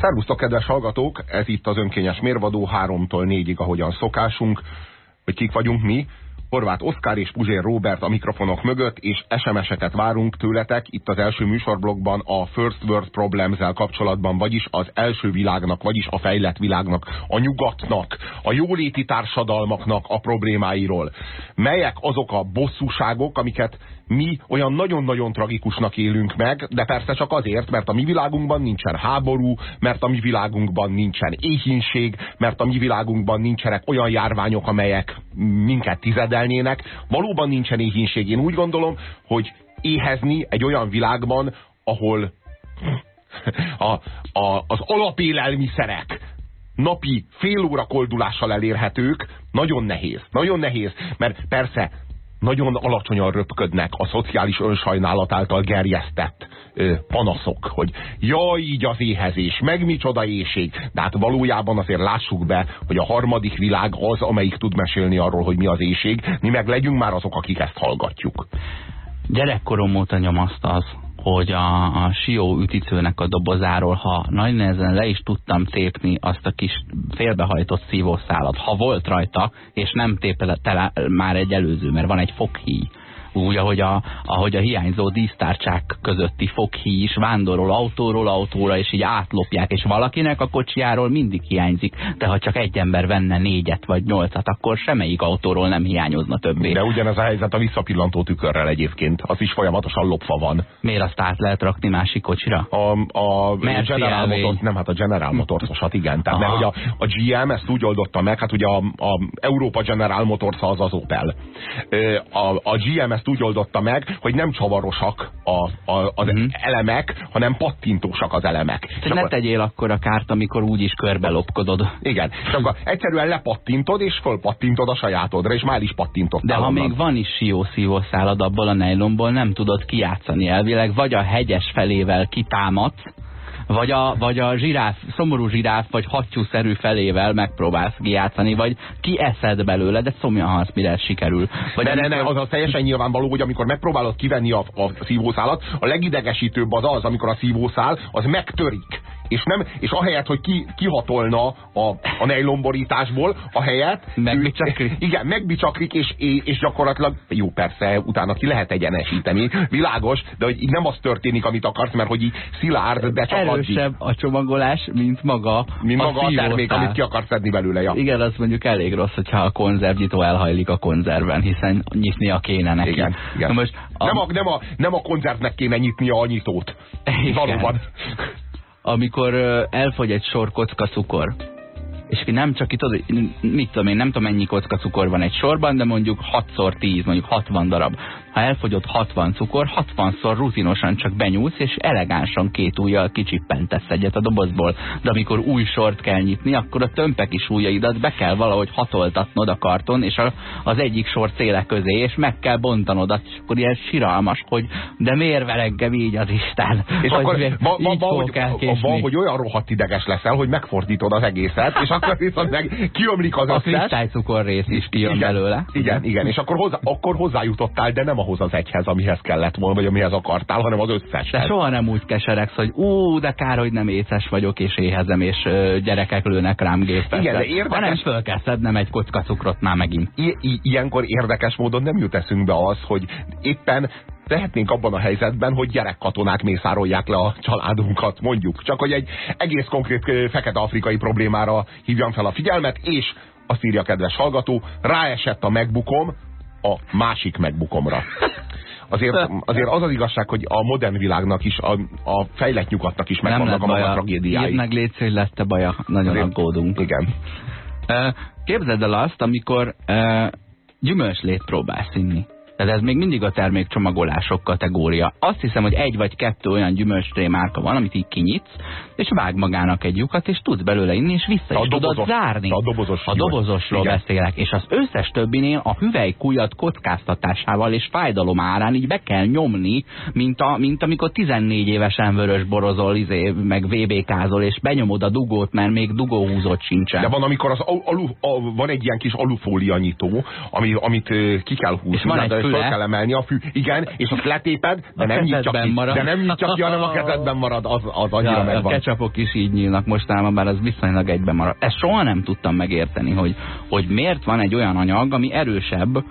Szervusztok, kedves hallgatók! Ez itt az önkényes mérvadó, háromtól négyig, ahogyan szokásunk, hogy kik vagyunk mi. Horváth Oszkár és Puzsér Robert a mikrofonok mögött, és SMS-eket várunk tőletek itt az első műsorblogban a First World problems kapcsolatban, vagyis az első világnak, vagyis a fejlett világnak, a nyugatnak, a jóléti társadalmaknak a problémáiról. Melyek azok a bosszúságok, amiket mi olyan nagyon-nagyon tragikusnak élünk meg, de persze csak azért, mert a mi világunkban nincsen háború, mert a mi világunkban nincsen éhínség, mert a mi világunkban nincsenek olyan járványok, amelyek minket tizedelnének. Valóban nincsen éhínség. Én úgy gondolom, hogy éhezni egy olyan világban, ahol a, a, az alapélelmiszerek napi fél óra koldulással elérhetők, nagyon nehéz. Nagyon nehéz, mert persze nagyon alacsonyan röpködnek a szociális önsajnálat által gerjesztett ö, panaszok, hogy jaj, így az éhezés, meg micsoda éjség. De hát valójában azért lássuk be, hogy a harmadik világ az, amelyik tud mesélni arról, hogy mi az éjség. Mi meg legyünk már azok, akik ezt hallgatjuk. Gyerekkorom óta nyomaszt az, hogy a, a Sió üticőnek a dobozáról, ha nagy nehezen le is tudtam tépni azt a kis félbehajtott szívószálat, ha volt rajta, és nem tépte már egy előző, mert van egy foghíj, úgy, ahogy a, ahogy a hiányzó dísztárcsák közötti foghí is vándorol autóról autóra, és így átlopják, és valakinek a kocsiáról mindig hiányzik, de ha csak egy ember venne négyet vagy nyolcat, akkor semmelyik autóról nem hiányozna többé. De ugyanez a helyzet a visszapillantó tükörrel egyébként, az is folyamatosan lopva van. Miért azt át lehet rakni másik kocsira? A, a General Motors, nem, hát a General Motors-osat, igen. Tehát, mert, hogy a, a GM ezt úgy oldotta meg, hát ugye a, a Európa General Motors az az Opel. A, a GM ezt úgy oldotta meg, hogy nem csavarosak a, a, az mm. elemek, hanem pattintósak az elemek. Te ne akkor... tegyél akkor a kárt, amikor úgyis körbe lopkodod. Igen, és akkor egyszerűen lepattintod, és fölpattintod a sajátodra, és már is pattintottál. De ha onnan. még van is siószívószálad abból a nejlomból, nem tudod kijátszani elvileg, vagy a hegyes felével kitámadsz, vagy a, vagy a zsiráf, szomorú zsiráf, vagy hattyúszerű felével megpróbálsz kijátszani, vagy ki eszed belőle, de szomjan halsz, mire ez sikerül. Vagy de ne, ne, az a teljesen nyilvánvaló, hogy amikor megpróbálod kivenni a, a szívószálat, a legidegesítőbb az az, amikor a szívószál az megtörik és, nem, és ahelyett, hogy ki, kihatolna a, a nejlomborításból, a helyet megbicsaklik. Igen, megbicsaklik, és, és gyakorlatilag, jó persze, utána ki lehet egyenesíteni, világos, de hogy így nem az történik, amit akarsz, mert hogy így szilárd, de csak Erősebb a csomagolás, mint maga mint a maga a termék, amit ki akarsz szedni belőle. Ja. Igen, az mondjuk elég rossz, hogyha a konzervnyitó elhajlik a konzerven, hiszen nyitnia kéne neki. Igen, igen. most a... Nem, a, nem, a, nem a konzervnek kéne nyitnia a nyitót. Igen. Valóban amikor elfogy egy sor kocka cukor, és nem csak itt, mit tudom én, nem tudom mennyi kocka cukor van egy sorban, de mondjuk 6x10, mondjuk 60 darab ha elfogyott 60 cukor, 60-szor rutinosan csak benyúlsz, és elegánsan két ujjal kicsippentesz egyet a dobozból. De amikor új sort kell nyitni, akkor a tömpek is ujjaidat be kell valahogy hatoltatnod a karton, és a, az egyik sor céle közé, és meg kell bontanod, és akkor ilyen siralmas, hogy de miért vereggem így az Isten? És hogy akkor ba, ba, ba, hogy, hogy olyan rohadt ideges leszel, hogy megfordítod az egészet, és akkor viszont meg kiömlik az összes. A kristálycukor rész is kijön igen, belőle. Igen, igen, és akkor, hozzá, akkor hozzájutottál, de nem a ahhoz az egyhez, amihez kellett volna, vagy amihez akartál, hanem az összes. De soha nem úgy keseregsz, hogy ú, de kár, hogy nem éces vagyok, és éhezem, és ö, gyerekek lőnek rám géppel. Igen, de érdekes... Hanem föl kell szednem egy kocka cukrot már megint. I I ilyenkor érdekes módon nem jut eszünkbe az, hogy éppen lehetnénk abban a helyzetben, hogy gyerekkatonák mészárolják le a családunkat, mondjuk. Csak hogy egy egész konkrét fekete-afrikai problémára hívjam fel a figyelmet, és azt írja kedves hallgató, ráesett a megbukom, a másik megbukomra. Azért, azért az az igazság, hogy a modern világnak is, a, a fejlett nyugatnak is megvannak a maga tragédiái. Írd meg légy, hogy lett-e baja, nagyon azért, aggódunk. Igen. Képzeld el azt, amikor gyümölcslét próbálsz inni. Tehát ez még mindig a termékcsomagolások kategória. Azt hiszem, hogy egy vagy kettő olyan gyümölcstré márka van, amit így kinyitsz, és vág magának egy lyukat, és tudsz belőle inni, és vissza a is dobozos, tudod zárni. A dobozos. A dobozosról igen. beszélek, és az összes többinél a hüvelykujjat kockáztatásával és fájdalom árán így be kell nyomni, mint, a, mint amikor 14 évesen vörös borozol, izé, meg VBK-zol, és benyomod a dugót, mert még dugóhúzott sincsen. De van, amikor az alu, a, van egy ilyen kis alufólia nyitó, ami, amit ki kell húzni. És van egy föl kell emelni a fű. Igen, és azt letéped, de nem nyitja ki. Marad. De nem nyitja ki, hanem a kezedben marad, az, az annyira ja, megvan. Ketchupok is így nyílnak mostában, bár az viszonylag egyben marad. Ezt soha nem tudtam megérteni, hogy, hogy miért van egy olyan anyag, ami erősebb,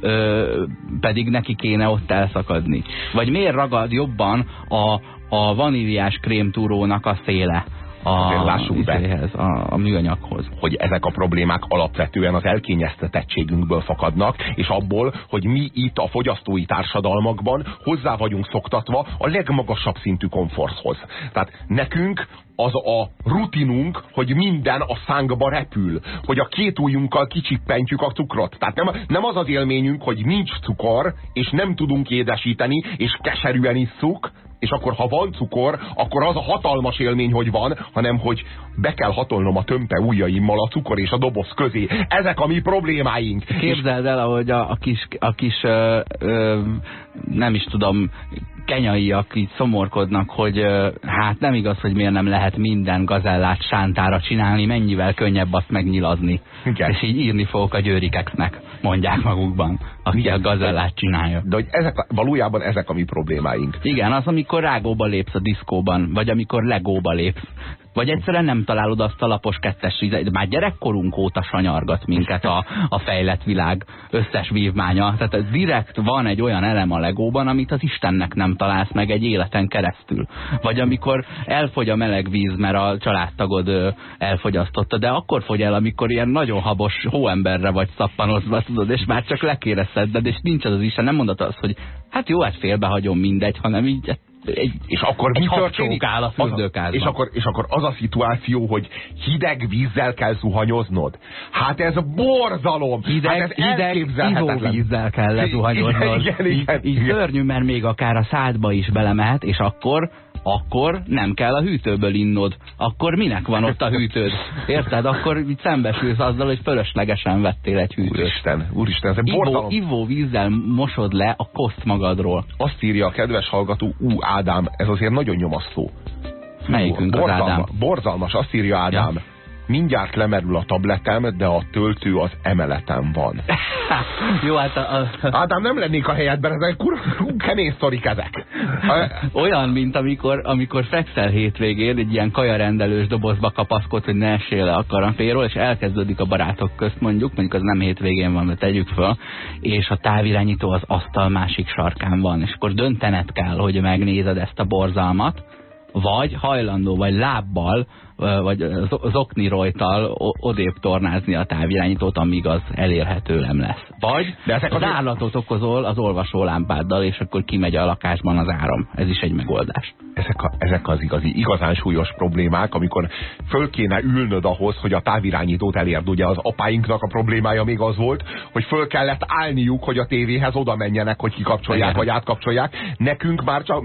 ö, pedig neki kéne ott elszakadni. Vagy miért ragad jobban a, a vaníliás krémtúrónak a széle? A, lássuk be, a, a műanyaghoz. Hogy ezek a problémák alapvetően az elkényeztetettségünkből fakadnak, és abból, hogy mi itt a fogyasztói társadalmakban hozzá vagyunk szoktatva a legmagasabb szintű komforthoz. Tehát nekünk az a rutinunk, hogy minden a szánkba repül, hogy a két ujjunkkal kicsippentjük a cukrot. Tehát nem, nem az az élményünk, hogy nincs cukor, és nem tudunk édesíteni, és keserűen isszuk, és akkor ha van cukor, akkor az a hatalmas élmény, hogy van, hanem hogy be kell hatolnom a tömpe ujjaimmal a cukor és a doboz közé. Ezek a mi problémáink. Képzeld el, ahogy a, a kis, a kis ö, ö, nem is tudom, kenyaiak így szomorkodnak, hogy hát nem igaz, hogy miért nem lehet minden gazellát sántára csinálni, mennyivel könnyebb azt megnyilazni. Igen. És így írni fogok a győrikeknek, mondják magukban, aki Igen. a gazellát csinálja. De hogy ezek, valójában ezek a mi problémáink. Igen, az, amikor rágóba lépsz a diszkóban, vagy amikor legóba lépsz. Vagy egyszerűen nem találod azt a lapos kettes vizet. Már gyerekkorunk óta sanyargat minket a, a fejlett világ összes vívmánya. Tehát direkt van egy olyan elem a legóban, amit az Istennek nem találsz meg egy életen keresztül. Vagy amikor elfogy a meleg víz, mert a családtagod elfogyasztotta, de akkor fogy el, amikor ilyen nagyon habos hóemberre vagy szappanozva, tudod, és már csak lekéreszed, és nincs az az Isten, nem mondod azt, hogy hát jó, hát félbehagyom mindegy, hanem így egy, és akkor egy mi történik? áll a fürdőkádban. És akkor, és akkor az a szituáció, hogy hideg vízzel kell zuhanyoznod. Hát ez borzalom! Hideg, hát ez hideg vízzel kell lezuhanyoznod. Igen, igen, igen, így, így szörnyű, mert még akár a szádba is belemehet, és akkor akkor nem kell a hűtőből innod. Akkor minek van ott a hűtőd? Érted? Akkor így szembesülsz azzal, hogy fölöslegesen vettél egy hűtőt. Úristen, úristen, ez ivó, ivó vízzel mosod le a koszt magadról. Azt írja a kedves hallgató, ú, Ádám, ez azért nagyon nyomasztó. Melyikünk az Ádám? Borzalmas, azt írja Ádám. Ja mindjárt lemerül a tabletem, de a töltő az emeletem van. Jó, hát a, a... Ádám, nem lennék a helyedben, ezek kur, kemény sztorik ezek. Olyan, mint amikor, amikor fekszel hétvégén, egy ilyen kajarendelős dobozba kapaszkod, hogy ne esél le a karanféról, és elkezdődik a barátok közt mondjuk, mondjuk az nem hétvégén van, de tegyük föl, és a távirányító az asztal másik sarkán van, és akkor döntened kell, hogy megnézed ezt a borzalmat, vagy hajlandó, vagy lábbal vagy zokni rojtal odébb tornázni a távirányítót, amíg az elérhető nem lesz. Vagy De ezek az állatot okozol az olvasólámpáddal, és akkor kimegy a lakásban az áram. Ez is egy megoldás. Ezek, a, ezek az igazi, igazán súlyos problémák, amikor föl kéne ülnöd ahhoz, hogy a távirányítót elérd. Ugye az apáinknak a problémája még az volt, hogy föl kellett állniuk, hogy a tévéhez oda menjenek, hogy kikapcsolják, Igen. vagy átkapcsolják. Nekünk már, csak,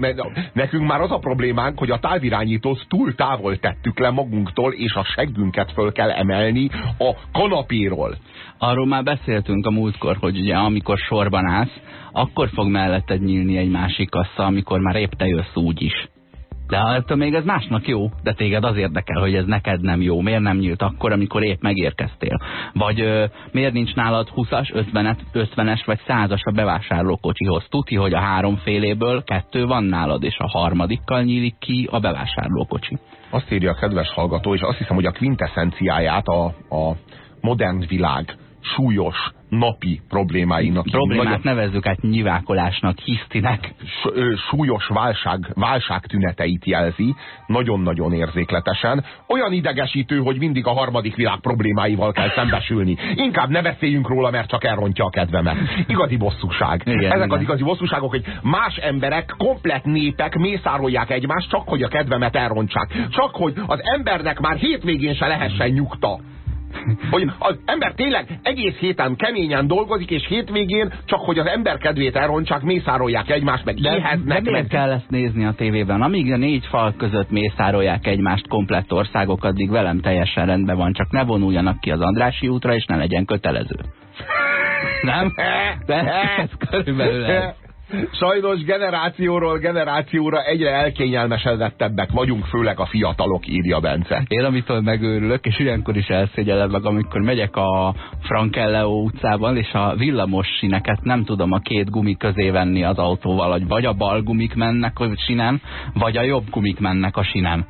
nekünk már az a problémánk, hogy a távirányítót túl távol tettük le magunktól, és a seggünket föl kell emelni a kanapéról. Arról már beszéltünk a múltkor, hogy ugye amikor sorban állsz, akkor fog melletted nyílni egy másik kassa, amikor már épp te jössz úgy is. De ettől még ez másnak jó, de téged az érdekel, hogy ez neked nem jó. Miért nem nyílt akkor, amikor épp megérkeztél? Vagy ö, miért nincs nálad 20-as, 50-es, 50 vagy 100-as a bevásárlókocsihoz? Tuti, hogy a három féléből kettő van nálad, és a harmadikkal nyílik ki a bevásárlókocsi. Azt írja a kedves hallgató, és azt hiszem, hogy a quintessenciáját a, a modern világ súlyos napi problémáinak. Problémát nagyon, nevezzük át nyivákolásnak, hisztinek. Súlyos válság, válság tüneteit jelzi, nagyon-nagyon érzékletesen. Olyan idegesítő, hogy mindig a harmadik világ problémáival kell szembesülni. Inkább ne beszéljünk róla, mert csak elrontja a kedvemet. Igazi bosszúság. Igen, Ezek igen. az igazi bosszúságok, hogy más emberek, komplet népek mészárolják egymást, csak hogy a kedvemet elrontsák. Csak hogy az embernek már hétvégén se lehessen nyugta. Hogy az ember tényleg egész héten keményen dolgozik, és hétvégén csak hogy az ember kedvét elrontsák, mészárolják egymást, meg de, éheznek. De miért kell ezt nézni a tévében? Amíg a négy fal között mészárolják egymást komplett országok, addig velem teljesen rendben van, csak ne vonuljanak ki az Andrási útra, és ne legyen kötelező. Nem? De ez körülbelül ez. Sajnos generációról generációra egyre elkényelmesedettebbek vagyunk, főleg a fiatalok, írja Bence. Én amitől megőrülök, és ilyenkor is elszégyellem meg, amikor megyek a Frankelleo utcában, és a villamos sineket nem tudom a két gumi közé venni az autóval, hogy vagy a bal gumik mennek a sinen, vagy a jobb gumik mennek a sinen.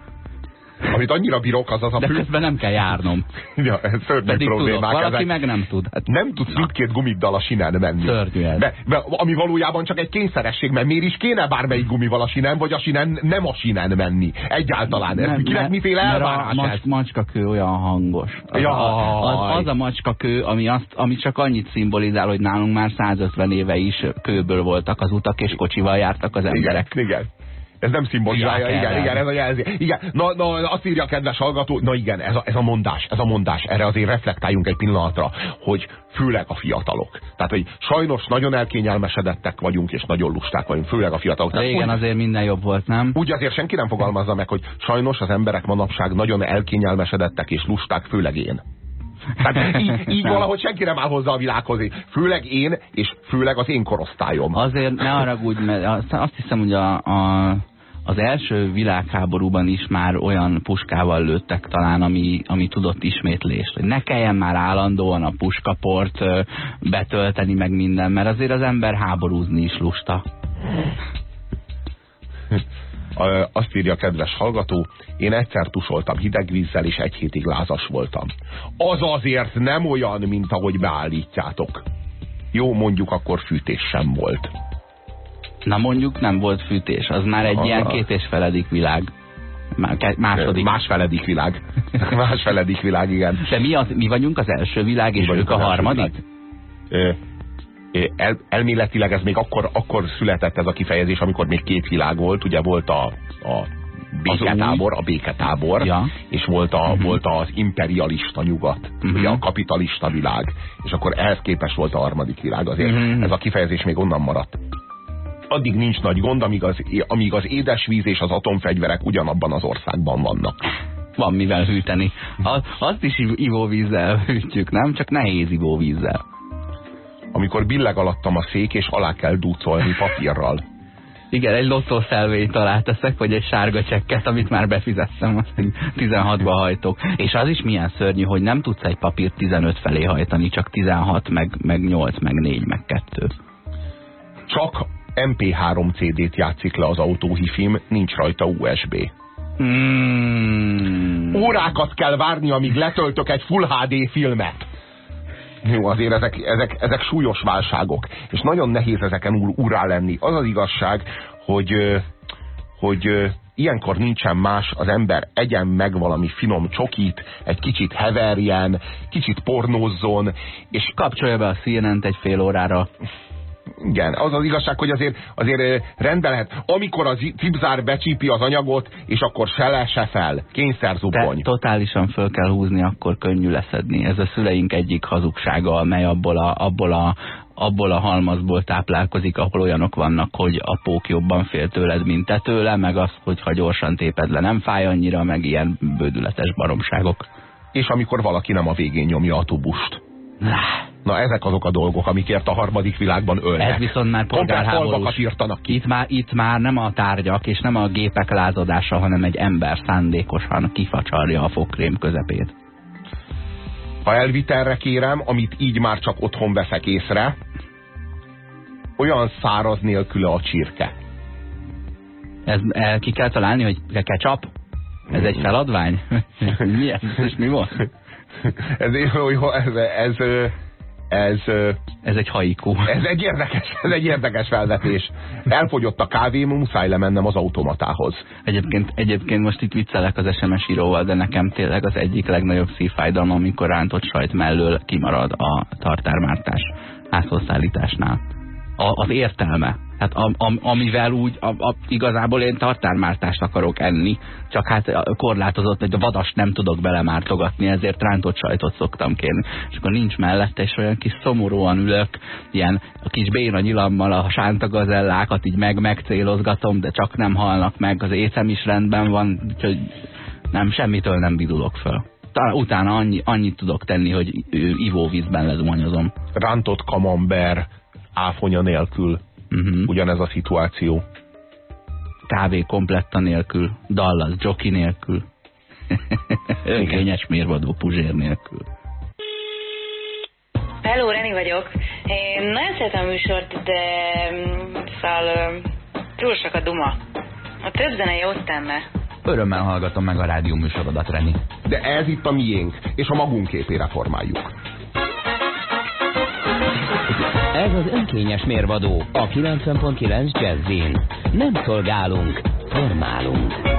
Amit annyira bírok, az az a De fő... közben nem kell járnom. Ja, ez szörnyű Pedig tudok, problémák valaki ezek. meg nem tud. Hát Nem tudsz mindkét gumiddal a sinen menni. Szörnyű ez. De, de, ami valójában csak egy kényszeresség, mert miért is kéne bármelyik gumival a sinen, vagy a sinen nem a sinen menni. Egyáltalán. Ez, kinek mert- miféle elvárás a ez? mac, macskakő olyan hangos. Az, Jaj. a, az, az a macskakő, ami, azt, ami csak annyit szimbolizál, hogy nálunk már 150 éve is kőből voltak az utak, és kocsival jártak az emberek. Igen, igen. Ez nem szimbolizálja, igen, ellen. igen, ez a jelzés. Igen, na, na, azt írja a kedves hallgató, na igen, ez a, ez a mondás, ez a mondás, erre azért reflektáljunk egy pillanatra, hogy főleg a fiatalok. Tehát, hogy sajnos nagyon elkényelmesedettek vagyunk, és nagyon lusták vagyunk, főleg a fiatalok. Tehát Régen úgy, azért minden jobb volt, nem? úgy azért senki nem fogalmazza meg, hogy sajnos az emberek manapság nagyon elkényelmesedettek és lusták, főleg én. Tehát így, így valahogy senki nem áll hozzá a világhoz. Főleg én, és főleg az én korosztályom. Azért ne haragudj, mert azt, hiszem, hogy a, a, az első világháborúban is már olyan puskával lőttek talán, ami, ami tudott ismétlést. Hogy ne kelljen már állandóan a puskaport betölteni meg minden, mert azért az ember háborúzni is lusta. Azt írja a kedves hallgató, én egyszer tusoltam hideg vízzel, és egy hétig lázas voltam. Az azért nem olyan, mint ahogy beállítjátok. Jó, mondjuk akkor fűtés sem volt. Na mondjuk nem volt fűtés, az már egy Aha. ilyen két és feledik világ. Második. Másfeledik világ. Másfeledik világ, igen. De mi, az, mi vagyunk az első világ, és Mi ők a harmadik? Ö, El, elméletileg ez még akkor, akkor született ez a kifejezés, amikor még két világ volt. Ugye volt a, a béketábor, a béketábor, Ja. és volt, a, uh-huh. volt az imperialista nyugat, Mhm. ugye a kapitalista világ, és akkor ehhez képest volt a harmadik világ. Azért Mhm. ez a kifejezés még onnan maradt. Addig nincs nagy gond, amíg az, amíg az édesvíz és az atomfegyverek ugyanabban az országban vannak. Van mivel hűteni. Az, azt is iv- ivóvízzel hűtjük, nem? Csak nehéz ivóvízzel. Amikor billeg alattam a szék, és alá kell dúcolni papírral. Igen, egy lottószelvényt alá teszek, vagy egy sárga csekket, amit már befizettem, azt így 16-ba hajtok. És az is milyen szörnyű, hogy nem tudsz egy papírt 15 felé hajtani, csak 16, meg, meg 8, meg 4, meg 2. Csak MP3 CD-t játszik le az autóhifim, nincs rajta USB. Mm. Órákat kell várni, amíg letöltök egy Full HD filmet. Jó, azért ezek, ezek, ezek súlyos válságok, és nagyon nehéz ezeken úr, urá lenni. Az az igazság, hogy, hogy ilyenkor nincsen más, az ember egyen meg valami finom csokit, egy kicsit heverjen, kicsit pornózzon, és Kapcsolja be a CNN-t egy fél órára. Igen, az az igazság, hogy azért, azért ö, rendbe lehet. Amikor az cipzár becsípi az anyagot, és akkor se le, se fel. De Kényszerzubbony. totálisan föl kell húzni, akkor könnyű leszedni. Ez a szüleink egyik hazugsága, amely abból a, abból a, abból a halmazból táplálkozik, ahol olyanok vannak, hogy a pók jobban fél tőled, mint te tőle, meg az, hogy ha gyorsan téped le, nem fáj annyira, meg ilyen bődületes baromságok. És amikor valaki nem a végén nyomja a tubust. Na ezek azok a dolgok, amikért a harmadik világban ölnek. Ez viszont már polgárháborús. írtanak ki. Itt már, itt már nem a tárgyak és nem a gépek lázadása, hanem egy ember szándékosan kifacsarja a fogkrém közepét. Ha elvitelre kérem, amit így már csak otthon veszek észre, olyan száraz nélküle a csirke. Ez, el, ki kell találni, hogy ketchup? Ez egy feladvány? mi ez? És mi volt? ez, ez, ez, ez, Ez egy haiku. ez, egy érdekes, ez egy érdekes felvetés. Elfogyott a kávém, muszáj lemennem az automatához. Egyébként, egyébként most itt viccelek az SMS íróval, de nekem tényleg az egyik legnagyobb szívfájdalma, amikor rántott sajt mellől kimarad a tartármártás házhozszállításnál. A, az értelme. Tehát am, am, amivel úgy, a, a, igazából én tartármártást akarok enni, csak hát korlátozott, hogy a vadas nem tudok belemártogatni, ezért rántott sajtot szoktam kérni. És akkor nincs mellette, és olyan kis szomorúan ülök, ilyen a kis béna nyilammal a sántagazellákat így meg megcélozgatom, de csak nem halnak meg, az észem is rendben van, úgyhogy nem, semmitől nem bidulok föl. Talán utána annyi, annyit tudok tenni, hogy ivóvízben lezuhanyozom. Rántott kamember áfonya nélkül. Uh-huh. ugyanez a szituáció. Kávé kompletta nélkül, Dallas jockey nélkül, önkényes mérvadó puzsér nélkül. Hello, Reni vagyok. Én nagyon szeretem a műsort, de mm, szóval túl sok a duma. A több zene jót tenne. Örömmel hallgatom meg a rádió műsorodat, Reni. De ez itt a miénk, és a magunk képére formáljuk. Ez az önkényes mérvadó a 90.9 Jazzin. Nem szolgálunk, formálunk.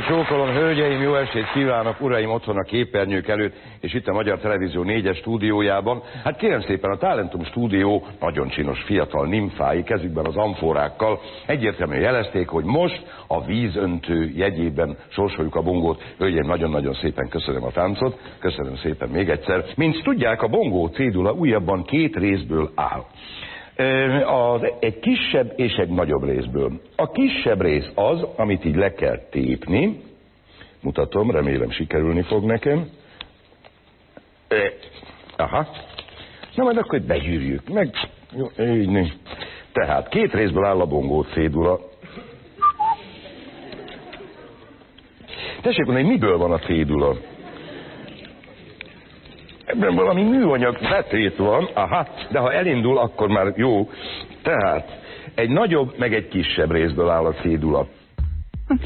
Kedveket csókolom, hölgyeim, jó estét kívánok, uraim otthon a képernyők előtt, és itt a Magyar Televízió négyes stúdiójában. Hát kérem szépen, a Talentum stúdió nagyon csinos fiatal nimfái kezükben az amforákkal egyértelműen jelezték, hogy most a vízöntő jegyében sorsoljuk a bongót. Hölgyeim, nagyon-nagyon szépen köszönöm a táncot, köszönöm szépen még egyszer. Mint tudják, a bongó cédula újabban két részből áll az egy kisebb és egy nagyobb részből. A kisebb rész az, amit így le kell tépni, mutatom, remélem sikerülni fog nekem. Aha. Na majd akkor begyűrjük, meg jó, így Tehát két részből áll a bongó cédula. Tessék mondani, miből van a cédula? Ebben valami műanyag betét van, aha, de ha elindul, akkor már jó. Tehát egy nagyobb, meg egy kisebb részből áll a cédula.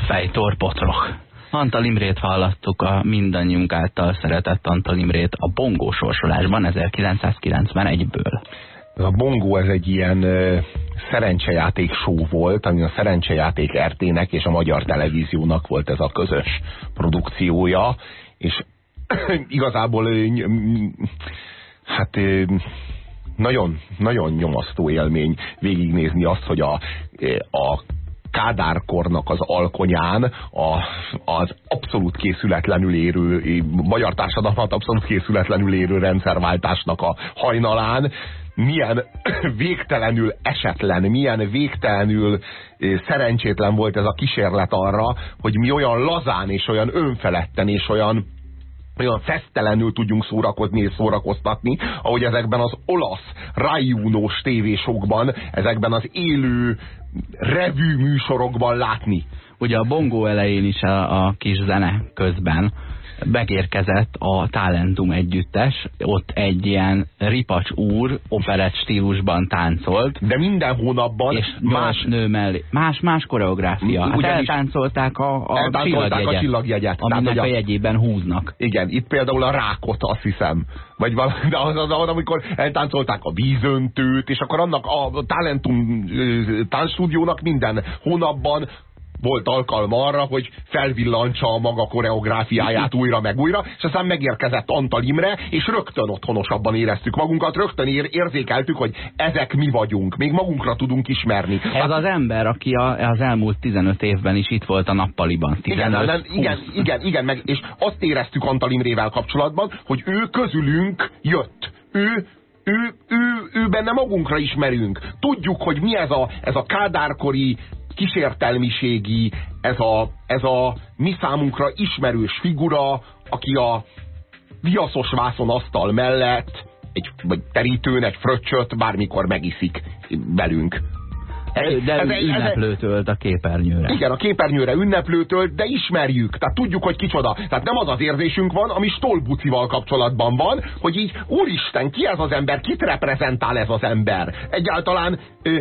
Fejtorpotrok. Antal Imrét hallottuk a mindannyiunk által szeretett Antal Imrét a bongó sorsolásban 1991-ből. A bongó ez egy ilyen uh, szerencsejáték show volt, ami a szerencsejáték RT-nek és a magyar televíziónak volt ez a közös produkciója, és igazából hát nagyon, nagyon nyomasztó élmény végignézni azt, hogy a, a kádárkornak az alkonyán a, az abszolút készületlenül érő, magyar társadalmat abszolút készületlenül érő rendszerváltásnak a hajnalán milyen végtelenül esetlen, milyen végtelenül szerencsétlen volt ez a kísérlet arra, hogy mi olyan lazán és olyan önfeledten és olyan olyan fesztelenül tudjunk szórakozni és szórakoztatni, ahogy ezekben az olasz rájúnós tévésokban, ezekben az élő revű műsorokban látni. Ugye a bongó elején is a, a kis zene közben megérkezett a Talentum együttes, ott egy ilyen ripacs úr operett stílusban táncolt. De minden hónapban és más nő mellé, más, más koreográfia. Hát eltáncolták a, a eltáncolták csillagjegyet, a csillagjegyet. Aminek Tehát, a jegyében húznak. Igen, itt például a rákot azt hiszem. Vagy valami, de az, az, az, amikor eltáncolták a vízöntőt, és akkor annak a Talentum táncstúdiónak minden hónapban volt alkalma arra, hogy felvillantsa a maga koreográfiáját újra meg újra, és aztán megérkezett Antal Imre, és rögtön otthonosabban éreztük magunkat, rögtön ér érzékeltük, hogy ezek mi vagyunk, még magunkra tudunk ismerni. Ez hát, az ember, aki a, az elmúlt 15 évben is itt volt a nappaliban. 15, igen, nem, igen, igen, igen, meg, és azt éreztük Antal Imrével kapcsolatban, hogy ő közülünk jött. Ő ő, ő, ő benne magunkra ismerünk. Tudjuk, hogy mi ez a, ez a kádárkori kísértelmiségi, ez a, ez a mi számunkra ismerős figura, aki a viaszos vászon asztal mellett egy vagy terítőn egy fröccsöt bármikor megiszik velünk. De ez, ünneplőtölt a képernyőre. Igen, a képernyőre ünneplőtölt, de ismerjük, tehát tudjuk, hogy kicsoda. Tehát nem az az érzésünk van, ami Stolbucival kapcsolatban van, hogy így, úristen, ki ez az ember, kit reprezentál ez az ember? Egyáltalán ö,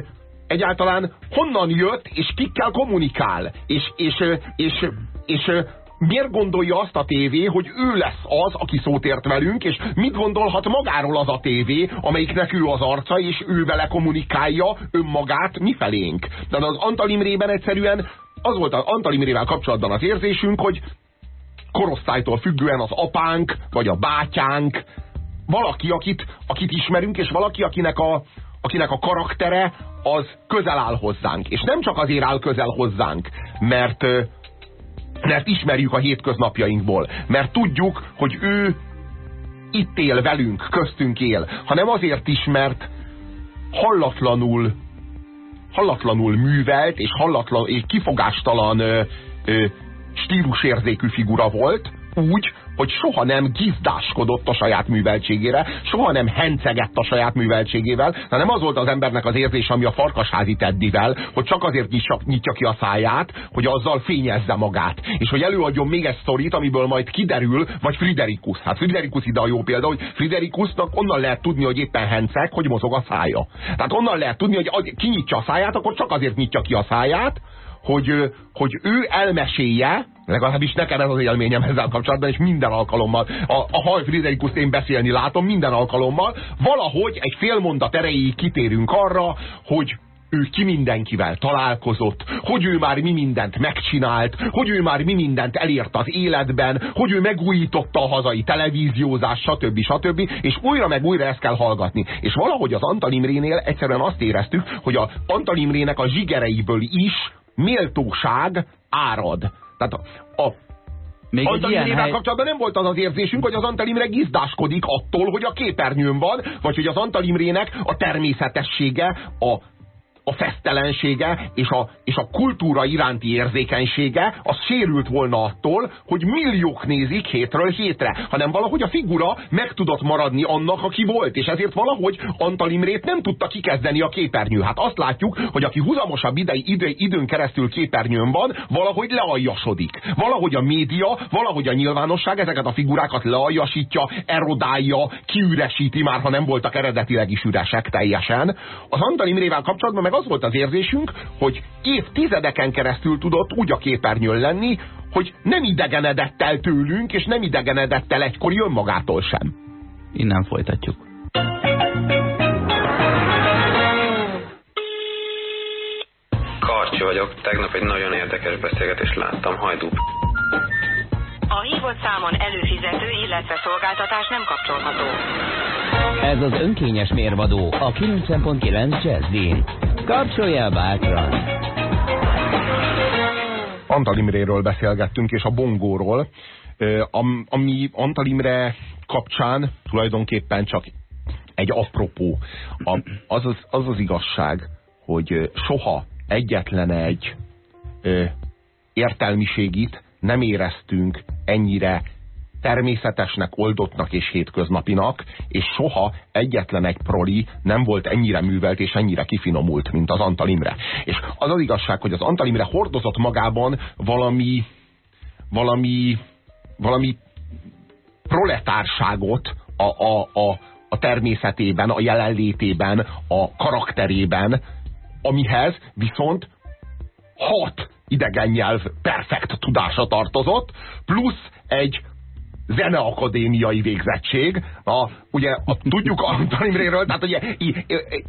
egyáltalán honnan jött, és kikkel kommunikál, és, és, és, és, és miért gondolja azt a tévé, hogy ő lesz az, aki szót ért velünk, és mit gondolhat magáról az a tévé, amelyiknek ő az arca, és ő vele kommunikálja önmagát mi felénk. De az Antal Imrében egyszerűen az volt az Antal Imrével kapcsolatban az érzésünk, hogy korosztálytól függően az apánk, vagy a bátyánk, valaki, akit, akit ismerünk, és valaki, akinek a, akinek a karaktere az közel áll hozzánk. És nem csak azért áll közel hozzánk, mert, mert ismerjük a hétköznapjainkból, mert tudjuk, hogy ő itt él velünk, köztünk él, hanem azért is, mert hallatlanul hallatlanul művelt és hallatlan és kifogástalan ö, ö, stílusérzékű figura volt, úgy, hogy soha nem gizdáskodott a saját műveltségére, soha nem hencegett a saját műveltségével, hanem az volt az embernek az érzés, ami a farkasházi Teddivel, hogy csak azért nyitja, ki a száját, hogy azzal fényezze magát. És hogy előadjon még egy sztorit, amiből majd kiderül, vagy Friderikus. Hát Friderikus ide a jó példa, hogy Friderikusnak onnan lehet tudni, hogy éppen henceg, hogy mozog a szája. Tehát onnan lehet tudni, hogy kinyitja a száját, akkor csak azért nyitja ki a száját, hogy, hogy ő elmesélje, legalábbis nekem ez az élményem ezzel kapcsolatban, és minden alkalommal, a, a Haj Friderikuszt én beszélni látom minden alkalommal, valahogy egy fél mondat erejéig kitérünk arra, hogy ő ki mindenkivel találkozott, hogy ő már mi mindent megcsinált, hogy ő már mi mindent elért az életben, hogy ő megújította a hazai televíziózás, stb. stb. És újra meg újra ezt kell hallgatni. És valahogy az Antal Imrénél egyszerűen azt éreztük, hogy a Antal Imrének a zsigereiből is méltóság árad. Tehát a, még Antal Imrével hely... kapcsolatban nem volt az az érzésünk, hogy az Antal Imre gizdáskodik attól, hogy a képernyőn van, vagy hogy az Antal Imrének a természetessége, a a fesztelensége és a, és a kultúra iránti érzékenysége az sérült volna attól, hogy milliók nézik hétről hétre, hanem valahogy a figura meg tudott maradni annak, aki volt, és ezért valahogy Antal Imrét nem tudta kikezdeni a képernyő. Hát azt látjuk, hogy aki húzamosabb idei, idő, időn keresztül képernyőn van, valahogy lealjasodik. Valahogy a média, valahogy a nyilvánosság ezeket a figurákat lealjasítja, erodálja, kiüresíti már, ha nem voltak eredetileg is üresek teljesen. Az Antal Imrével kapcsolatban meg meg az volt az érzésünk, hogy évtizedeken keresztül tudott úgy a képernyőn lenni, hogy nem idegenedett el tőlünk, és nem idegenedett el egykori önmagától sem. Innen folytatjuk. Karcsi vagyok. Tegnap egy nagyon érdekes beszélgetést láttam. Hajdú. A hívott számon előfizető, illetve szolgáltatás nem kapcsolható. Ez az önkényes mérvadó a 90.9 Jazzin. Kapcsolja bátran! Antal Imréről beszélgettünk, és a bongóról, ami Antal Imre kapcsán tulajdonképpen csak egy apropó. Az az, az, az igazság, hogy soha egyetlen egy értelmiségit nem éreztünk ennyire természetesnek, oldottnak és hétköznapinak, és soha egyetlen egy proli nem volt ennyire művelt és ennyire kifinomult, mint az Antal Imre. És az az igazság, hogy az Antal Imre hordozott magában valami valami valami proletárságot a, a, a, a természetében, a jelenlétében, a karakterében, amihez viszont hat idegen nyelv perfekt tudása tartozott, plusz egy zeneakadémiai végzettség. A, ugye a, tudjuk Antal Imréről, tehát ugye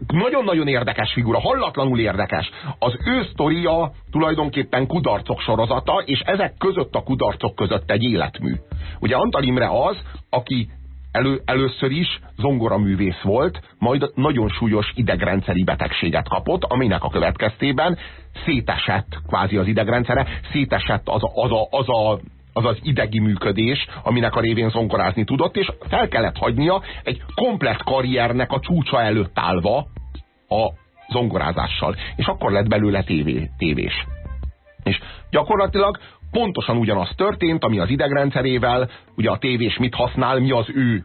nagyon-nagyon érdekes figura, hallatlanul érdekes. Az ő sztoria tulajdonképpen kudarcok sorozata, és ezek között a kudarcok között egy életmű. Ugye Antal Imre az, aki elő, először is zongoraművész volt, majd nagyon súlyos idegrendszeri betegséget kapott, aminek a következtében szétesett kvázi az idegrendszere, szétesett az, az, a, az a az az idegi működés, aminek a révén zongorázni tudott, és fel kellett hagynia egy komplett karriernek a csúcsa előtt állva a zongorázással. És akkor lett belőle tévé, tévés. És gyakorlatilag pontosan ugyanaz történt, ami az idegrendszerével, ugye a tévés mit használ, mi az ő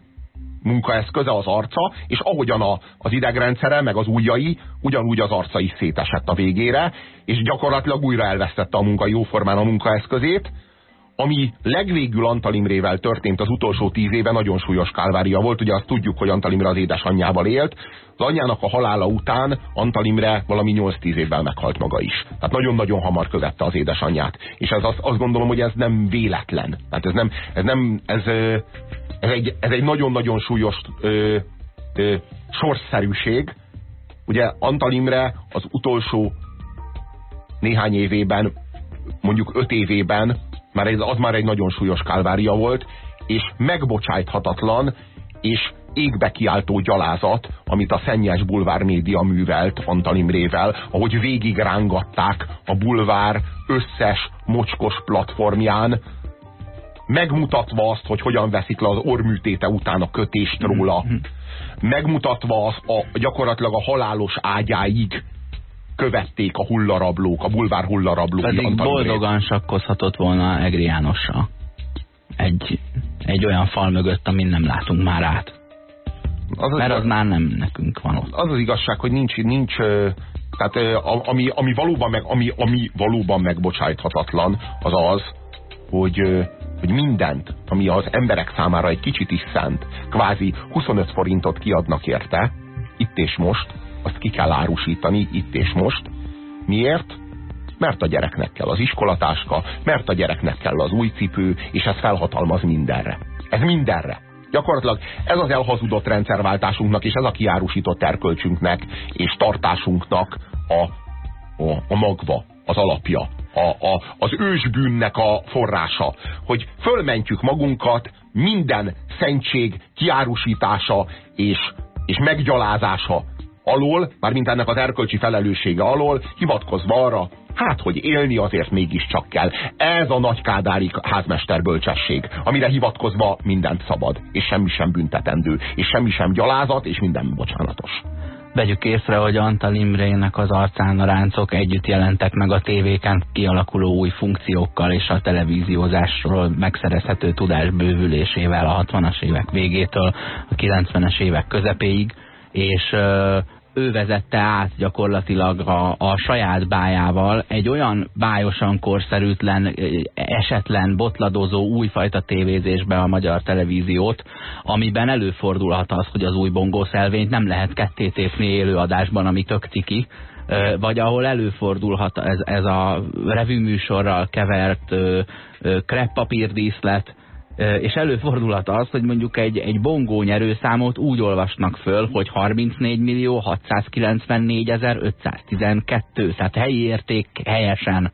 munkaeszköze, az arca, és ahogyan a, az idegrendszere, meg az ujjai, ugyanúgy az arca is szétesett a végére, és gyakorlatilag újra elvesztette a munka jóformán a munkaeszközét, ami legvégül Antal Imrével történt az utolsó tíz éve, nagyon súlyos kálvária volt. Ugye azt tudjuk, hogy Antal Imre az édesanyjával élt. Az anyjának a halála után Antal Imre valami 8-10 évvel meghalt maga is. Tehát nagyon-nagyon hamar követte az édesanyját. És ez azt, azt gondolom, hogy ez nem véletlen. Tehát ez nem, ez nem, ez, ez egy, ez egy nagyon-nagyon súlyos ö, ö, sorszerűség. Ugye Antal Imre az utolsó néhány évében, mondjuk öt évében már ez, az már egy nagyon súlyos kálvária volt, és megbocsájthatatlan, és égbe kiáltó gyalázat, amit a szennyes bulvár média művelt Antal Imrével, ahogy végig rángatták a bulvár összes mocskos platformján, megmutatva azt, hogy hogyan veszik le az orműtéte után a kötést róla, megmutatva az, a, gyakorlatilag a halálos ágyáig követték a hullarablók, a bulvár hullarablók. Pedig boldogan sakkozhatott volna Egri Jánossal. Egy, egy olyan fal mögött, amin nem látunk már át. Az Mert az, az már nem nekünk van ott. Az az igazság, hogy nincs, nincs tehát ami, ami, valóban meg, ami, ami valóban megbocsájthatatlan, az az, hogy, hogy mindent, ami az emberek számára egy kicsit is szent, kvázi 25 forintot kiadnak érte, itt és most, azt ki kell árusítani itt és most. Miért? Mert a gyereknek kell az iskolatáska, mert a gyereknek kell az új cipő, és ez felhatalmaz mindenre. Ez mindenre. Gyakorlatilag ez az elhazudott rendszerváltásunknak, és ez a kiárusított erkölcsünknek, és tartásunknak a, a, a magva, az alapja, a, a, az ősbűnnek a forrása, hogy fölmentjük magunkat minden szentség kiárusítása és, és meggyalázása alól, mármint ennek az erkölcsi felelőssége alól, hivatkozva arra, hát, hogy élni azért mégiscsak kell. Ez a nagykádári házmester bölcsesség, amire hivatkozva mindent szabad, és semmi sem büntetendő, és semmi sem gyalázat, és minden bocsánatos. Vegyük észre, hogy Antal Imrének az arcán a ráncok együtt jelentek meg a tévéken kialakuló új funkciókkal és a televíziózásról megszerezhető tudás bővülésével a 60-as évek végétől a 90-es évek közepéig, és ő vezette át gyakorlatilag a, a saját bájával egy olyan bájosan korszerűtlen, esetlen, botladozó újfajta tévézésbe a magyar televíziót, amiben előfordulhat az, hogy az új bongószelvényt nem lehet ketté tépni élőadásban, ami tök ciki, vagy ahol előfordulhat ez, ez a revűműsorral kevert kreppapírdíszlet, és előfordulhat az, hogy mondjuk egy, egy bongó nyerőszámot úgy olvasnak föl, hogy 34 millió 694 512, tehát helyi érték helyesen.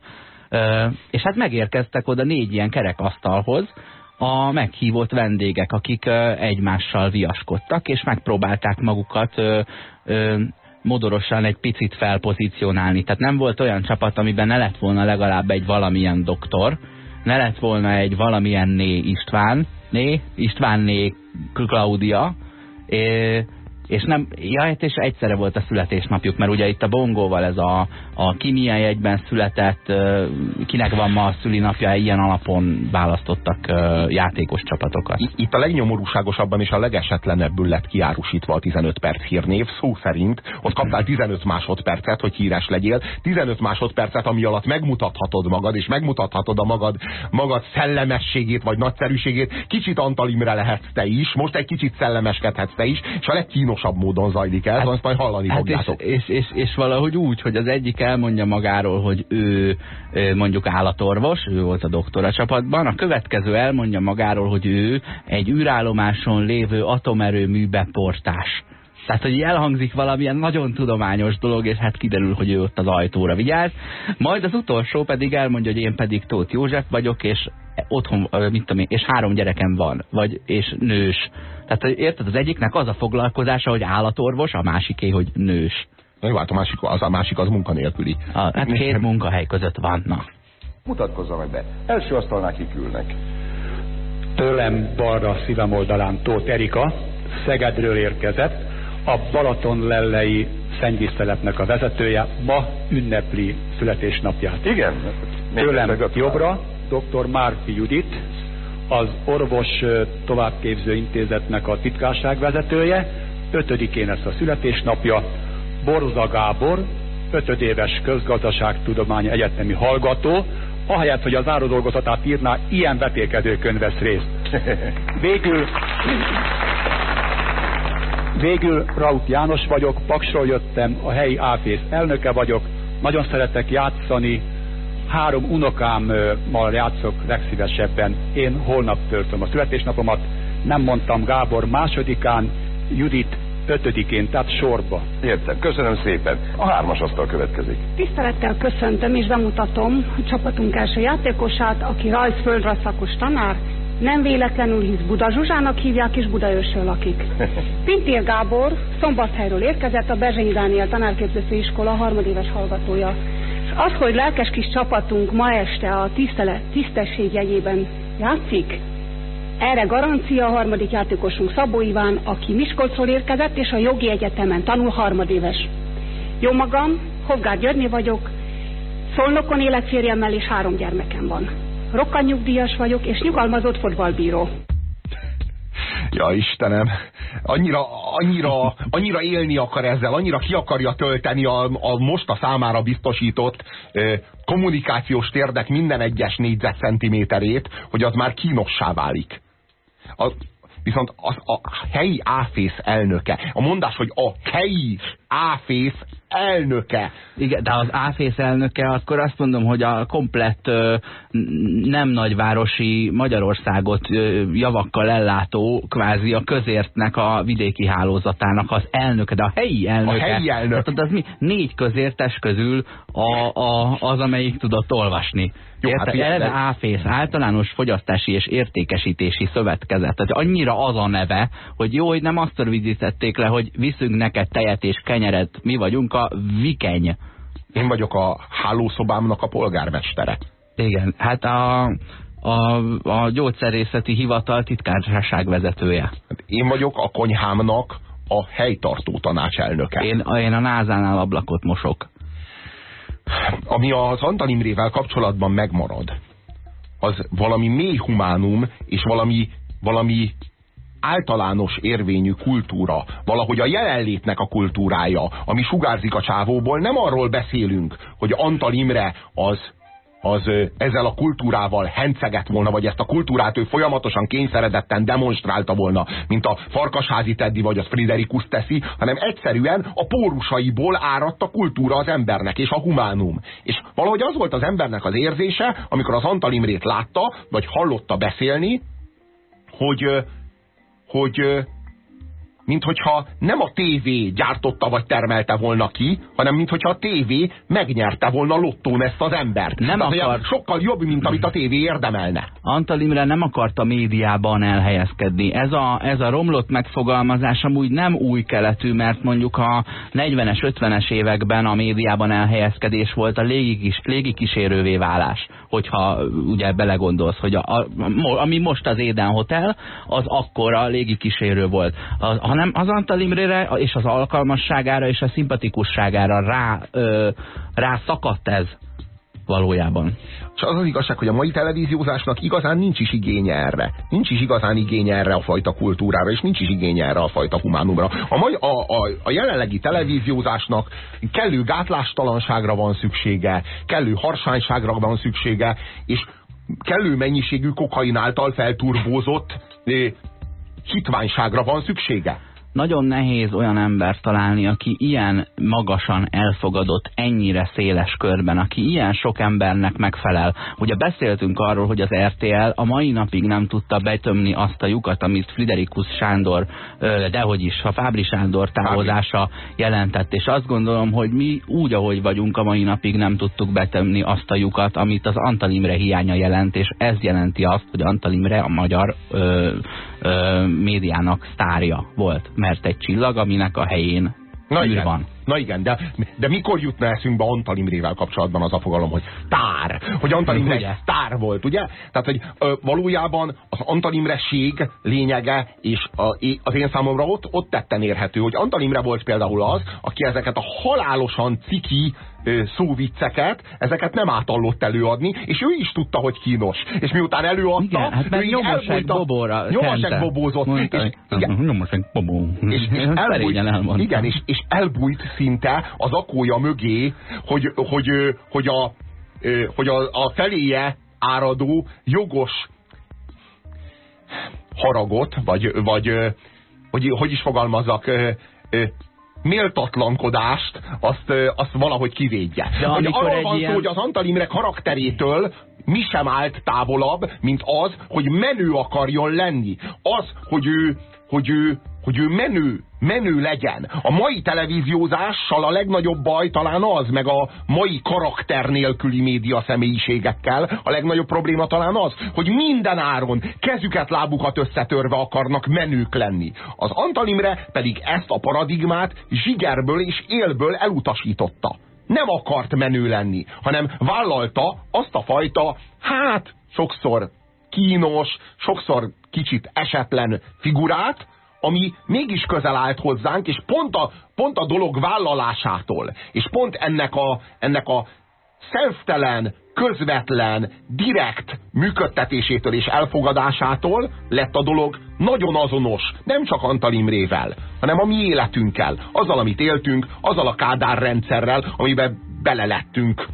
És hát megérkeztek oda négy ilyen kerekasztalhoz, a meghívott vendégek, akik egymással viaskodtak, és megpróbálták magukat modorosan egy picit felpozícionálni. Tehát nem volt olyan csapat, amiben ne lett volna legalább egy valamilyen doktor, ne lett volna egy valamilyen né István, né, Istvánné Klaudia, és nem, ja, hát és egyszerre volt a születésnapjuk, mert ugye itt a bongóval ez a, a ki milyen jegyben született, kinek van ma a szülinapja, ilyen alapon választottak játékos csapatokat. Itt a legnyomorúságosabban és a legesetlenebbül lett kiárusítva a 15 perc hírnév, szó szerint, ott kaptál 15 másodpercet, hogy híres legyél, 15 másodpercet, ami alatt megmutathatod magad, és megmutathatod a magad, magad szellemességét, vagy nagyszerűségét. Kicsit Antal Imre lehetsz te is, most egy kicsit szellemeskedhetsz te is, és a legkínosabb kínosabb módon zajlik el, hát, azt majd hallani hát fogjátok. És, és, és, és valahogy úgy, hogy az egyik elmondja magáról, hogy ő mondjuk állatorvos, ő volt a doktora csapatban, a következő elmondja magáról, hogy ő egy űrállomáson lévő atomerőmű beportás. Tehát, hogy elhangzik valamilyen nagyon tudományos dolog, és hát kiderül, hogy ő ott az ajtóra vigyáz. Majd az utolsó pedig elmondja, hogy én pedig Tóth József vagyok, és otthon, mit tudom én, és három gyerekem van, vagy, és nős. Tehát érted, az egyiknek az a foglalkozása, hogy állatorvos, a másiké, hogy nős. Na jó, hát a másik az, a másik az munkanélküli. A, hát két munkahely között van, na. Mutatkozza meg be. Első asztalnál kikülnek. Tőlem balra szívem oldalán Tóth Erika, Szegedről érkezett, a Balaton lellei szennyvíztelepnek a vezetője, ma ünnepli születésnapját. Igen? Tőlem jobbra dr. Márfi Judit, az orvos továbbképző intézetnek a titkárság vezetője, ötödikén lesz a születésnapja, Borza Gábor, ötödéves közgazdaságtudományi egyetemi hallgató, ahelyett, hogy az árodolgozatát írná, ilyen vetélkedőkön vesz részt. Végül, végül Raut János vagyok, Paksról jöttem, a helyi áfész elnöke vagyok, nagyon szeretek játszani, három unokámmal játszok legszívesebben. Én holnap töltöm a születésnapomat, nem mondtam Gábor másodikán, Judit ötödikén, tehát sorba. Értem, köszönöm szépen. A hármas asztal következik. Tisztelettel köszöntöm és bemutatom a csapatunk első játékosát, aki rajzföldraszakos tanár, Nem véletlenül hisz Buda Zsuzsának hívják, és Budaörsön lakik. Pintér Gábor Szombathelyről érkezett, a Bezsényi Dániel tanárképző főiskola harmadéves hallgatója. És az, hogy lelkes kis csapatunk ma este a tisztelet, tisztesség jegyében játszik, erre garancia a harmadik játékosunk Szabó Iván, aki Miskolcról érkezett, és a jogi egyetemen tanul harmadéves. Jó magam, Hovgár Györgyi vagyok, Szolnokon élek férjemmel, és három gyermekem van. Rokkanyugdíjas vagyok, és nyugalmazott fotballbíró. Ja Istenem, annyira, annyira, annyira élni akar ezzel, annyira ki akarja tölteni a, a most a számára biztosított ö, kommunikációs térdek minden egyes négyzetcentiméterét, hogy az már kínossá válik. A, viszont az a helyi áfész elnöke, a mondás, hogy a helyi áfész elnöke. Igen, de az áfész elnöke, akkor azt mondom, hogy a komplett nem nagyvárosi Magyarországot javakkal ellátó, kvázi a közértnek a vidéki hálózatának az elnöke, de a helyi elnöke. A helyi elnök. Tehát az mi? Négy közértes közül a, a, az, amelyik tudott olvasni. Jó, Érte? hát Eleve de- áfész, általános fogyasztási és értékesítési szövetkezet. Tehát annyira az a neve, hogy jó, hogy nem azt rövidítették le, hogy viszünk neked tejet és kenyeret, mi vagyunk a vikeny. Én vagyok a hálószobámnak a polgármestere. Igen, hát a, a, a gyógyszerészeti hivatal titkárság vezetője. Hát Én vagyok a konyhámnak a helytartó tanács elnöke. Én, én a názánál ablakot mosok. Ami az Antal Imrével kapcsolatban megmarad, az valami mély humánum, és valami, valami általános érvényű kultúra, valahogy a jelenlétnek a kultúrája, ami sugárzik a csávóból, nem arról beszélünk, hogy Antal Imre az az ezzel a kultúrával henceget volna, vagy ezt a kultúrát ő folyamatosan kényszeredetten demonstrálta volna, mint a Farkasházi Teddy vagy az Friderikus teszi, hanem egyszerűen a pórusaiból áradt a kultúra az embernek, és a humánum. És valahogy az volt az embernek az érzése, amikor az Antal Imrét látta, vagy hallotta beszélni, hogy, hogy mint hogyha nem a tévé gyártotta vagy termelte volna ki, hanem mint hogyha a tévé megnyerte volna lottón ezt az embert. Nem Tehát, akar- Sokkal jobb, mint amit a tévé érdemelne. Antal Imre nem akart a médiában elhelyezkedni. Ez a, ez a romlott megfogalmazás amúgy nem új keletű, mert mondjuk a 40-es, 50-es években a médiában elhelyezkedés volt a légikis, légikísérővé válás. Hogyha ugye belegondolsz, hogy a, a, ami most az Éden Hotel, az akkor a légikísérő volt. A, hanem az Antal Imrére és az alkalmasságára és a szimpatikusságára rá, ö, rá szakadt ez valójában. És az az igazság, hogy a mai televíziózásnak igazán nincs is igénye erre. Nincs is igazán igénye erre a fajta kultúrára, és nincs is igénye erre a fajta humánumra. A, mai, a, a, a jelenlegi televíziózásnak kellő gátlástalanságra van szüksége, kellő harsányságra van szüksége, és kellő mennyiségű kokain által felturbózott hitványságra van szüksége. Nagyon nehéz olyan embert találni, aki ilyen magasan elfogadott, ennyire széles körben, aki ilyen sok embernek megfelel. Ugye beszéltünk arról, hogy az RTL a mai napig nem tudta betömni azt a lyukat, amit Friderikus Sándor, dehogy is, a Fábri Sándor távozása jelentett, és azt gondolom, hogy mi úgy, ahogy vagyunk, a mai napig nem tudtuk betömni azt a lyukat, amit az Antal Imre hiánya jelent, és ez jelenti azt, hogy Antal Imre a magyar ö, ö, médiának sztárja volt, mert egy csillag, aminek a helyén Na űr igen, van. Na igen, de, de mikor jutna eszünkbe Antal Imrével kapcsolatban az a fogalom, hogy tár, hogy Antal Imre Ugye? tár volt, ugye? Tehát, hogy ö, valójában az Antal Imreség lényege, és a, az én számomra ott, ott tetten érhető, hogy Antal Imre volt például az, aki ezeket a halálosan ciki szóvicceket, ezeket nem átallott előadni, és ő is tudta, hogy kínos. És miután előadta, Igen, hát ő elbújta- bobóra tente. bobózott. Mondta, És, igen, Nyomosek bobó. és, és elbújt, igen, és, és elbújt szinte az akója mögé, hogy, hogy, hogy, a, hogy a, a feléje áradó jogos haragot, vagy, vagy hogy, hogy is fogalmazzak, méltatlankodást, azt, azt valahogy kivédje. De hogy arról van ilyen- szó, hogy az Antal Imre karakterétől mi sem állt távolabb, mint az, hogy menő akarjon lenni. Az, hogy ő, hogy ő, hogy ő menő, menő legyen. A mai televíziózással a legnagyobb baj talán az, meg a mai karakter nélküli média személyiségekkel a legnagyobb probléma talán az, hogy minden áron kezüket, lábukat összetörve akarnak menők lenni. Az Antal Imre pedig ezt a paradigmát zsigerből és élből elutasította. Nem akart menő lenni, hanem vállalta azt a fajta, hát sokszor kínos, sokszor kicsit esetlen figurát, ami mégis közel állt hozzánk, és pont a, pont a dolog vállalásától, és pont ennek a, ennek a szelftelen, közvetlen, direkt működtetésétől és elfogadásától lett a dolog nagyon azonos, nem csak Antal Imrével, hanem a mi életünkkel, azzal, amit éltünk, azzal a Kádár rendszerrel, amiben belelettünk.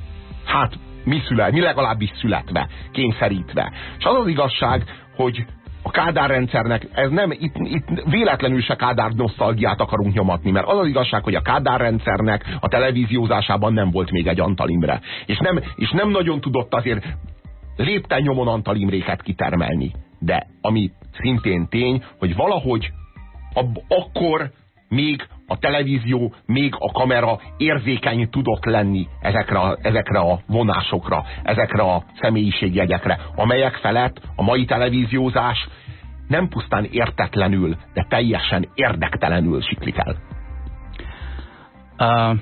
Hát, mi szület, mi legalábbis születve, kényszerítve. És az az igazság, hogy a Kádár rendszernek, ez nem, itt, itt véletlenül se Kádár nosztalgiát akarunk nyomatni, mert az az igazság, hogy a Kádár rendszernek a televíziózásában nem volt még egy Antal Imre. És nem, és nem nagyon tudott azért lépten nyomon Antal Imréket kitermelni. De ami szintén tény, hogy valahogy ab, akkor még a televízió, még a kamera érzékeny tudott lenni ezekre a, ezekre a vonásokra, ezekre a személyiségjegyekre, amelyek felett a mai televíziózás nem pusztán értetlenül, de teljesen érdektelenül siklik el. A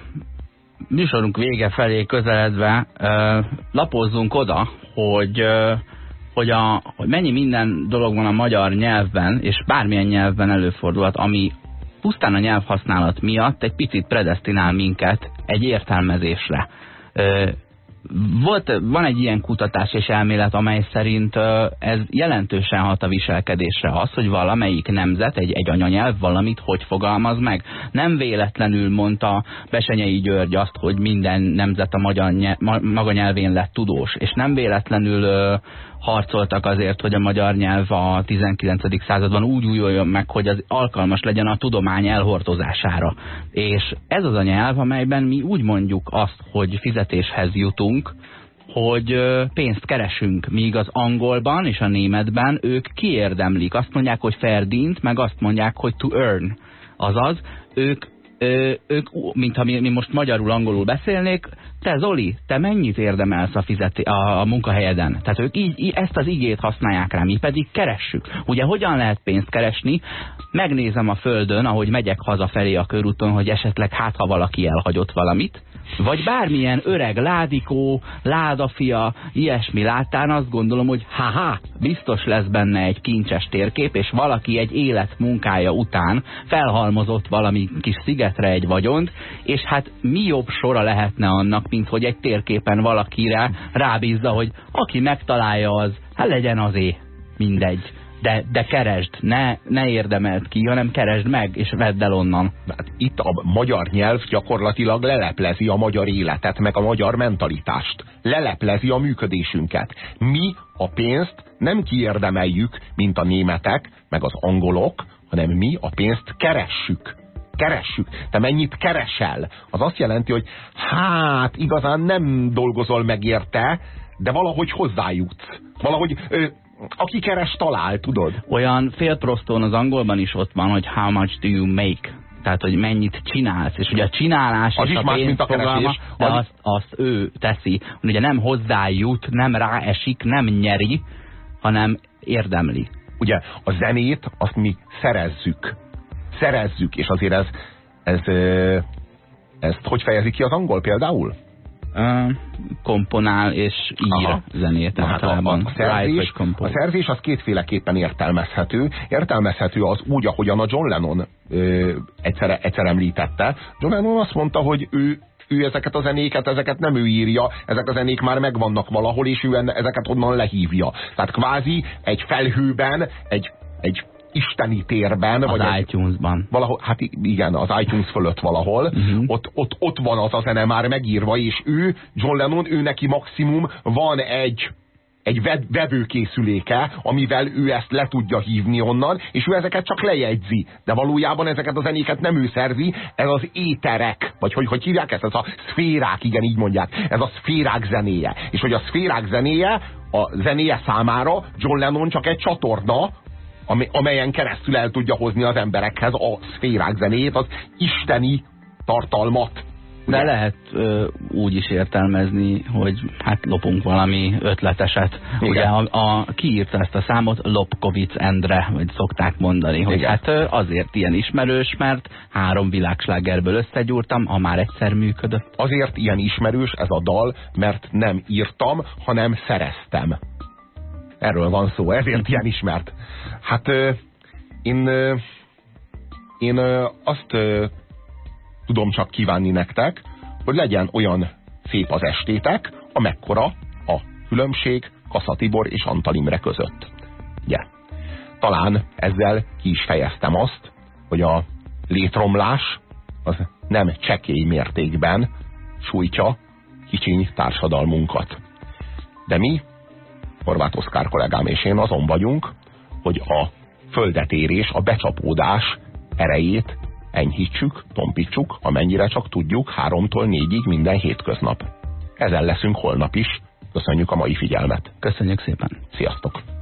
műsorunk vége felé közeledve lapozzunk oda, hogy hogy, a, hogy mennyi minden dolog van a magyar nyelvben, és bármilyen nyelvben előfordulhat, ami pusztán a nyelvhasználat miatt egy picit predestinál minket egy értelmezésre. Volt, van egy ilyen kutatás és elmélet, amely szerint ez jelentősen hat a viselkedésre az, hogy valamelyik nemzet, egy, egy anyanyelv valamit hogy fogalmaz meg. Nem véletlenül mondta Besenyei György azt, hogy minden nemzet a magyar nyelv, maga nyelvén lett tudós, és nem véletlenül harcoltak azért, hogy a magyar nyelv a 19. században úgy újuljon meg, hogy az alkalmas legyen a tudomány elhordozására. És ez az a nyelv, amelyben mi úgy mondjuk azt, hogy fizetéshez jutunk, hogy pénzt keresünk, míg az angolban és a németben ők kiérdemlik. Azt mondják, hogy ferdint, meg azt mondják, hogy to earn. Azaz, ők ők, mintha mi, mi most magyarul-angolul beszélnék, te Zoli, te mennyit érdemelsz a, fizeti, a, a munkahelyeden? Tehát ők így, így ezt az igét használják rá, mi pedig keressük. Ugye hogyan lehet pénzt keresni? Megnézem a földön, ahogy megyek hazafelé a körúton, hogy esetleg hát ha valaki elhagyott valamit, vagy bármilyen öreg ládikó, ládafia, ilyesmi láttán azt gondolom, hogy haha, biztos lesz benne egy kincses térkép, és valaki egy élet munkája után felhalmozott valami kis szigetre egy vagyont, és hát mi jobb sora lehetne annak, mint hogy egy térképen valakire rábízza, hogy aki megtalálja az, hát legyen azé, mindegy de, de keresd, ne, ne érdemeld ki, hanem keresd meg, és vedd el onnan. Hát itt a magyar nyelv gyakorlatilag leleplezi a magyar életet, meg a magyar mentalitást. Leleplezi a működésünket. Mi a pénzt nem kiérdemeljük, mint a németek, meg az angolok, hanem mi a pénzt keressük keressük. Te mennyit keresel? Az azt jelenti, hogy hát igazán nem dolgozol meg érte, de valahogy hozzájutsz. Valahogy ö, aki keres, talál, tudod? Olyan félprostón az angolban is ott van, hogy how much do you make? Tehát, hogy mennyit csinálsz. És ugye a csinálás az és is a más, mint a fogalma, de az... azt, azt ő teszi. Ugye nem hozzájut, nem ráesik, nem nyeri, hanem érdemli. Ugye a zenét azt mi szerezzük. Szerezzük, és azért ez, ez, ezt hogy fejezi ki az angol például? Komponál és ír Aha. zenét Na, hát a, a, a, szerzés, a szerzés az kétféleképpen értelmezhető. Értelmezhető az úgy, ahogyan a John Lennon ö, egyszer, egyszer említette. John Lennon azt mondta, hogy ő ő ezeket a zenéket, ezeket nem ő írja, ezek a zenék már megvannak valahol, és ő ezeket onnan lehívja. Tehát kvázi egy felhőben, egy, egy isteni térben. Az vagy iTunes-ban. Valahol, hát igen, az iTunes fölött valahol. Uh -huh. ott, ott, ott van az a zene már megírva, és ő, John Lennon, ő neki maximum van egy egy vevőkészüléke, amivel ő ezt le tudja hívni onnan, és ő ezeket csak lejegyzi. De valójában ezeket a zenéket nem ő szerzi, ez az éterek, vagy hogy, hogy hívják ezt? Ez a szférák, igen, így mondják. Ez a szférák zenéje. És hogy a szférák zenéje, a zenéje számára John Lennon csak egy csatorna, amelyen keresztül el tudja hozni az emberekhez a szférák zenéjét, az isteni tartalmat. De lehet ö, úgy is értelmezni, hogy hát lopunk valami ötleteset. Igen. Ugye a, a, kiírta ezt a számot Lopkovic Endre, vagy szokták mondani, hogy Igen. hát ö, azért ilyen ismerős, mert három világslágerből összegyúrtam, ha már egyszer működött. Azért ilyen ismerős ez a dal, mert nem írtam, hanem szereztem. Erről van szó, ezért ilyen ismert. Hát én, én azt tudom csak kívánni nektek, hogy legyen olyan szép az estétek, amekkora a különbség Kassa Tibor és Antal Imre között. Ugye? Talán ezzel ki is fejeztem azt, hogy a létromlás az nem csekély mértékben sújtja kicsiny társadalmunkat. De mi, Horváth Oszkár kollégám és én azon vagyunk, hogy a földetérés, a becsapódás erejét enyhítsük, tompítsuk, amennyire csak tudjuk, háromtól négyig minden hétköznap. Ezen leszünk holnap is. Köszönjük a mai figyelmet. Köszönjük szépen! Sziasztok!